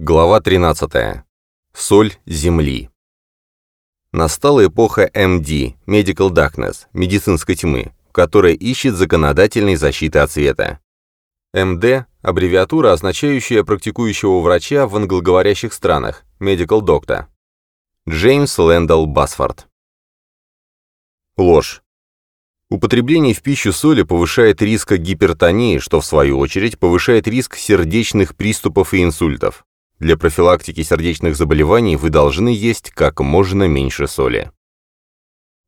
Глава 13. Соль Земли. Настала эпоха MD, Medical Darkness, медицинской тьмы, которая ищет законодательной защиты от света. МД – аббревиатура, означающая практикующего врача в англоговорящих странах, Medical Doctor. Джеймс Лэндалл Басфорд. Ложь. Употребление в пищу соли повышает риск гипертонии, что в свою очередь повышает риск сердечных приступов и инсультов. Для профилактики сердечных заболеваний вы должны есть как можно меньше соли.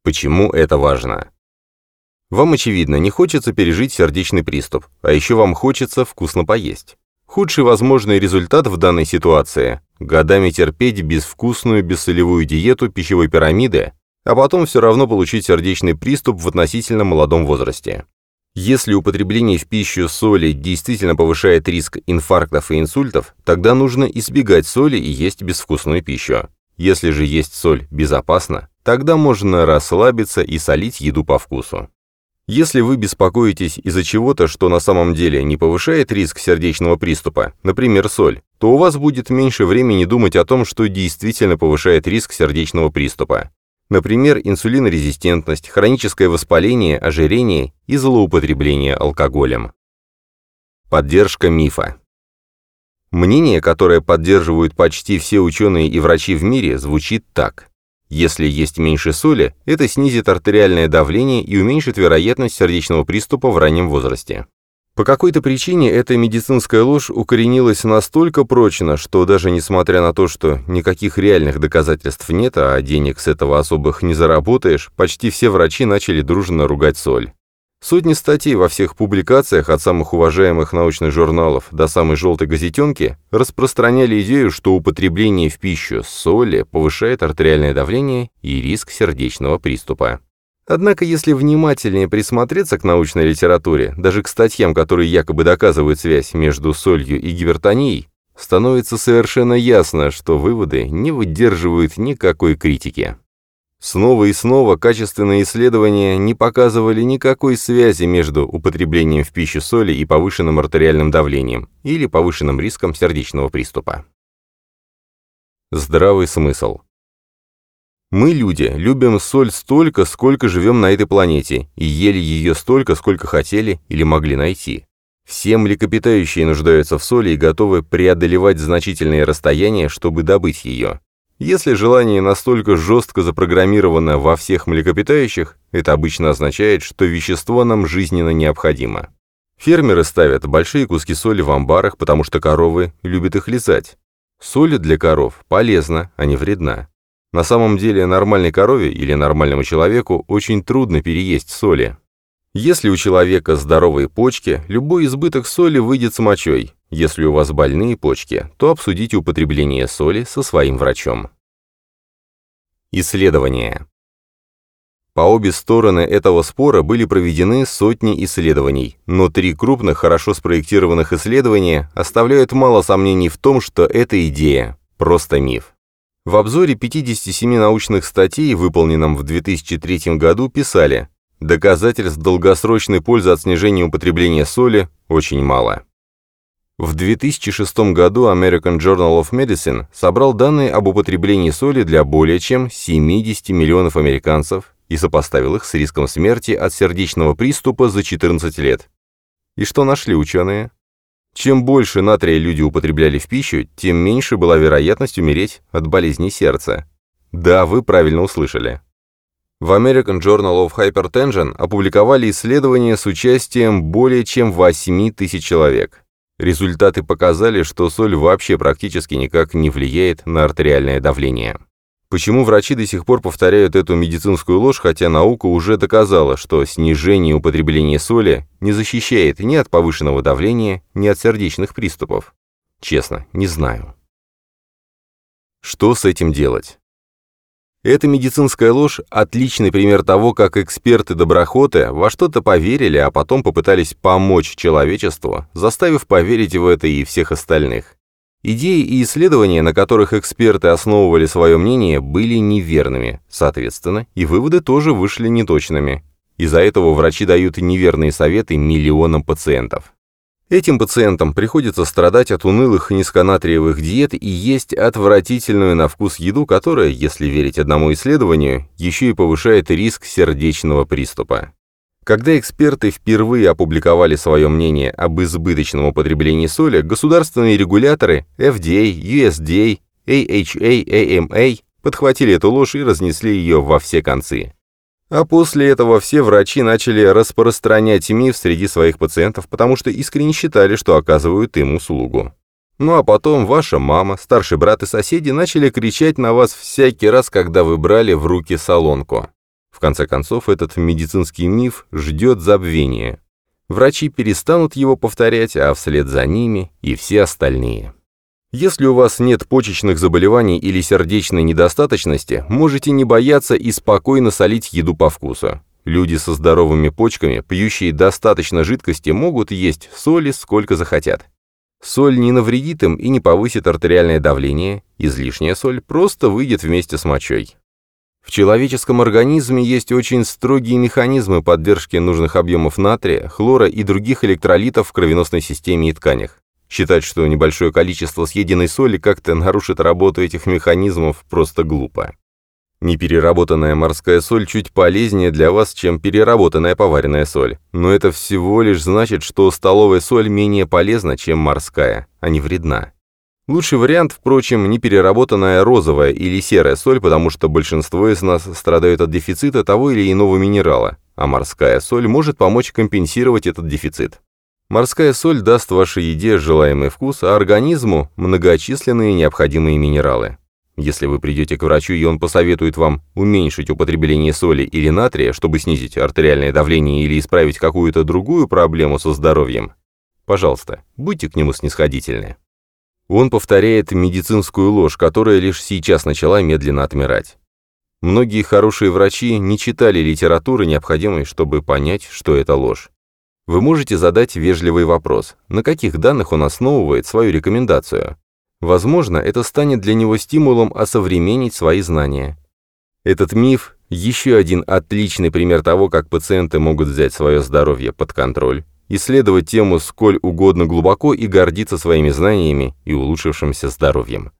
Почему это важно? Вам, очевидно, не хочется пережить сердечный приступ, а еще вам хочется вкусно поесть. Худший возможный результат в данной ситуации – годами терпеть безвкусную бессолевую диету пищевой пирамиды, а потом все равно получить сердечный приступ в относительно молодом возрасте. Если употребление в пищу соли действительно повышает риск инфарктов и инсультов, тогда нужно избегать соли и есть безвкусную пищу. Если же есть соль безопасно, тогда можно расслабиться и солить еду по вкусу. Если вы беспокоитесь из-за чего-то, что на самом деле не повышает риск сердечного приступа, например, соль, то у вас будет меньше времени думать о том, что действительно повышает риск сердечного приступа. Например, инсулинорезистентность, хроническое воспаление, ожирение и злоупотребление алкоголем. Поддержка мифа. Мнение, которое поддерживают почти все ученые и врачи в мире, звучит так. Если есть меньше соли, это снизит артериальное давление и уменьшит вероятность сердечного приступа в раннем возрасте. По какой-то причине эта медицинская ложь укоренилась настолько прочно, что даже несмотря на то, что никаких реальных доказательств нет, а денег с этого особых не заработаешь, почти все врачи начали дружно ругать соль. Сотни статей во всех публикациях, от самых уважаемых научных журналов до самой желтой газетенки, распространяли идею, что употребление в пищу соли повышает артериальное давление и риск сердечного приступа. Однако, если внимательнее присмотреться к научной литературе, даже к статьям, которые якобы доказывают связь между солью и гипертонией, становится совершенно ясно, что выводы не выдерживают никакой критики. Снова и снова качественные исследования не показывали никакой связи между употреблением в пищу соли и повышенным артериальным давлением или повышенным риском сердечного приступа. Здравый смысл. Мы, люди, любим соль столько, сколько живем на этой планете, и ели ее столько, сколько хотели или могли найти. Все млекопитающие нуждаются в соли и готовы преодолевать значительные расстояния, чтобы добыть ее. Если желание настолько жестко запрограммировано во всех млекопитающих, это обычно означает, что вещество нам жизненно необходимо. Фермеры ставят большие куски соли в амбарах, потому что коровы любят их лизать. Соль для коров полезна, а не вредна. На самом деле нормальной корове или нормальному человеку очень трудно переесть соли. Если у человека здоровые почки, любой избыток соли выйдет с мочой. Если у вас больные почки, то обсудите употребление соли со своим врачом. Исследования. По обе стороны этого спора были проведены сотни исследований, но три крупных, хорошо спроектированных исследования оставляют мало сомнений в том, что эта идея – просто миф. В обзоре 57 научных статей, выполненном в 2003 году, писали «Доказательств долгосрочной пользы от снижения употребления соли очень мало». В 2006 году American Journal of Medicine собрал данные об употреблении соли для более чем 70 миллионов американцев и сопоставил их с риском смерти от сердечного приступа за 14 лет. И что нашли ученые? Чем больше натрия люди употребляли в пищу, тем меньше была вероятность умереть от болезни сердца. Да, вы правильно услышали. В American Journal of Hypertension опубликовали исследование с участием более чем 8 тысяч человек. Результаты показали, что соль вообще практически никак не влияет на артериальное давление. Почему врачи до сих пор повторяют эту медицинскую ложь, хотя наука уже доказала, что снижение употребления соли не защищает ни от повышенного давления, ни от сердечных приступов? Честно, не знаю. Что с этим делать? Эта медицинская ложь – отличный пример того, как эксперты-доброхоты во что-то поверили, а потом попытались помочь человечеству, заставив поверить в это и всех остальных. Идеи и исследования, на которых эксперты основывали свое мнение, были неверными, соответственно, и выводы тоже вышли неточными. Из-за этого врачи дают неверные советы миллионам пациентов. Этим пациентам приходится страдать от унылых низконатриевых диет и есть отвратительную на вкус еду, которая, если верить одному исследованию, еще и повышает риск сердечного приступа. Когда эксперты впервые опубликовали свое мнение об избыточном употреблении соли, государственные регуляторы FDA, USDA, AHA, AMA подхватили эту ложь и разнесли ее во все концы. А после этого все врачи начали распространять миф среди своих пациентов, потому что искренне считали, что оказывают им услугу. Ну а потом ваша мама, старший брат и соседи начали кричать на вас всякий раз, когда вы брали в руки солонку. В конце концов, этот медицинский миф ждет забвения. Врачи перестанут его повторять, а вслед за ними и все остальные. Если у вас нет почечных заболеваний или сердечной недостаточности, можете не бояться и спокойно солить еду по вкусу. Люди со здоровыми почками, пьющие достаточно жидкости, могут есть соли сколько захотят. Соль не навредит им и не повысит артериальное давление, излишняя соль просто выйдет вместе с мочой. В человеческом организме есть очень строгие механизмы поддержки нужных объемов натрия, хлора и других электролитов в кровеносной системе и тканях. Считать, что небольшое количество съеденной соли как-то нарушит работу этих механизмов, просто глупо. Непереработанная морская соль чуть полезнее для вас, чем переработанная поваренная соль. Но это всего лишь значит, что столовая соль менее полезна, чем морская, а не вредна. Лучший вариант, впрочем, непереработанная розовая или серая соль, потому что большинство из нас страдают от дефицита того или иного минерала, а морская соль может помочь компенсировать этот дефицит. Морская соль даст вашей еде желаемый вкус, а организму – многочисленные необходимые минералы. Если вы придете к врачу, и он посоветует вам уменьшить употребление соли или натрия, чтобы снизить артериальное давление или исправить какую-то другую проблему со здоровьем, пожалуйста, будьте к нему снисходительны. Он повторяет медицинскую ложь, которая лишь сейчас начала медленно отмирать. Многие хорошие врачи не читали литературы, необходимой, чтобы понять, что это ложь. Вы можете задать вежливый вопрос, на каких данных он основывает свою рекомендацию. Возможно, это станет для него стимулом осовременить свои знания. Этот миф – еще один отличный пример того, как пациенты могут взять свое здоровье под контроль, исследовать тему сколь угодно глубоко и гордиться своими знаниями и улучшившимся здоровьем.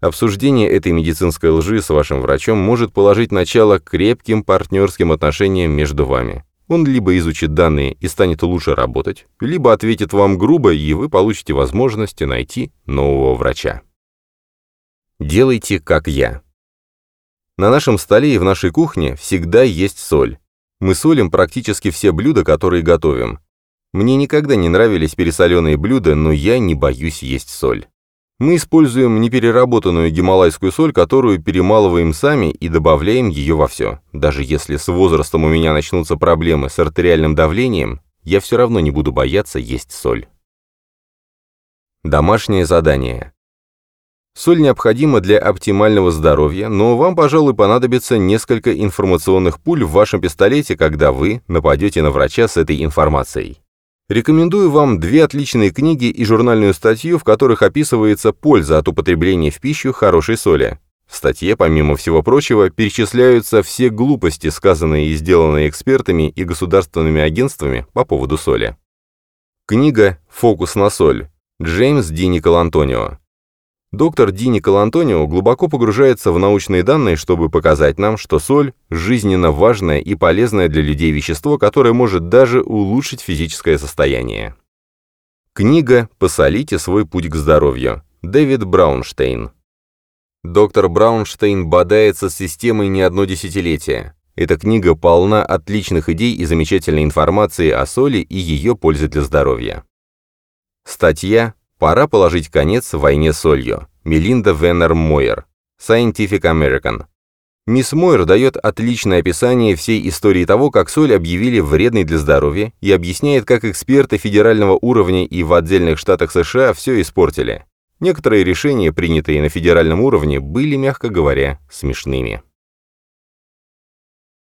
Обсуждение этой медицинской лжи с вашим врачом может положить начало крепким партнерским отношениям между вами. Он либо изучит данные и станет лучше работать, либо ответит вам грубо, и вы получите возможность найти нового врача. Делайте, как я. На нашем столе и в нашей кухне всегда есть соль. Мы солим практически все блюда, которые готовим. Мне никогда не нравились пересоленные блюда, но я не боюсь есть соль. Мы используем непереработанную гималайскую соль, которую перемалываем сами и добавляем ее во все. Даже если с возрастом у меня начнутся проблемы с артериальным давлением, я все равно не буду бояться есть соль. Домашнее задание. Соль необходима для оптимального здоровья, но вам, пожалуй, понадобится несколько информационных пуль в вашем пистолете, когда вы нападете на врача с этой информацией. Рекомендую вам две отличные книги и журнальную статью, в которых описывается польза от употребления в пищу хорошей соли. В статье, помимо всего прочего, перечисляются все глупости, сказанные и сделанные экспертами и государственными агентствами по поводу соли. Книга «Фокус на соль» Джеймс Ди Николантонио. Доктор Ди Николантонио глубоко погружается в научные данные, чтобы показать нам, что соль – жизненно важное и полезное для людей вещество, которое может даже улучшить физическое состояние. Книга «Посолите свой путь к здоровью» Дэвид Браунштейн. Доктор Браунштейн бодается с системой не одно десятилетие. Эта книга полна отличных идей и замечательной информации о соли и ее пользе для здоровья. Статья Пора положить конец войне солью. Мелинда Веннер Мойер. Scientific American. Мисс Мойер дает отличное описание всей истории того, как соль объявили вредной для здоровья, и объясняет, как эксперты федерального уровня и в отдельных штатах США все испортили. Некоторые решения, принятые на федеральном уровне, были, мягко говоря, смешными.